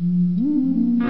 lahir